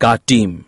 Ka team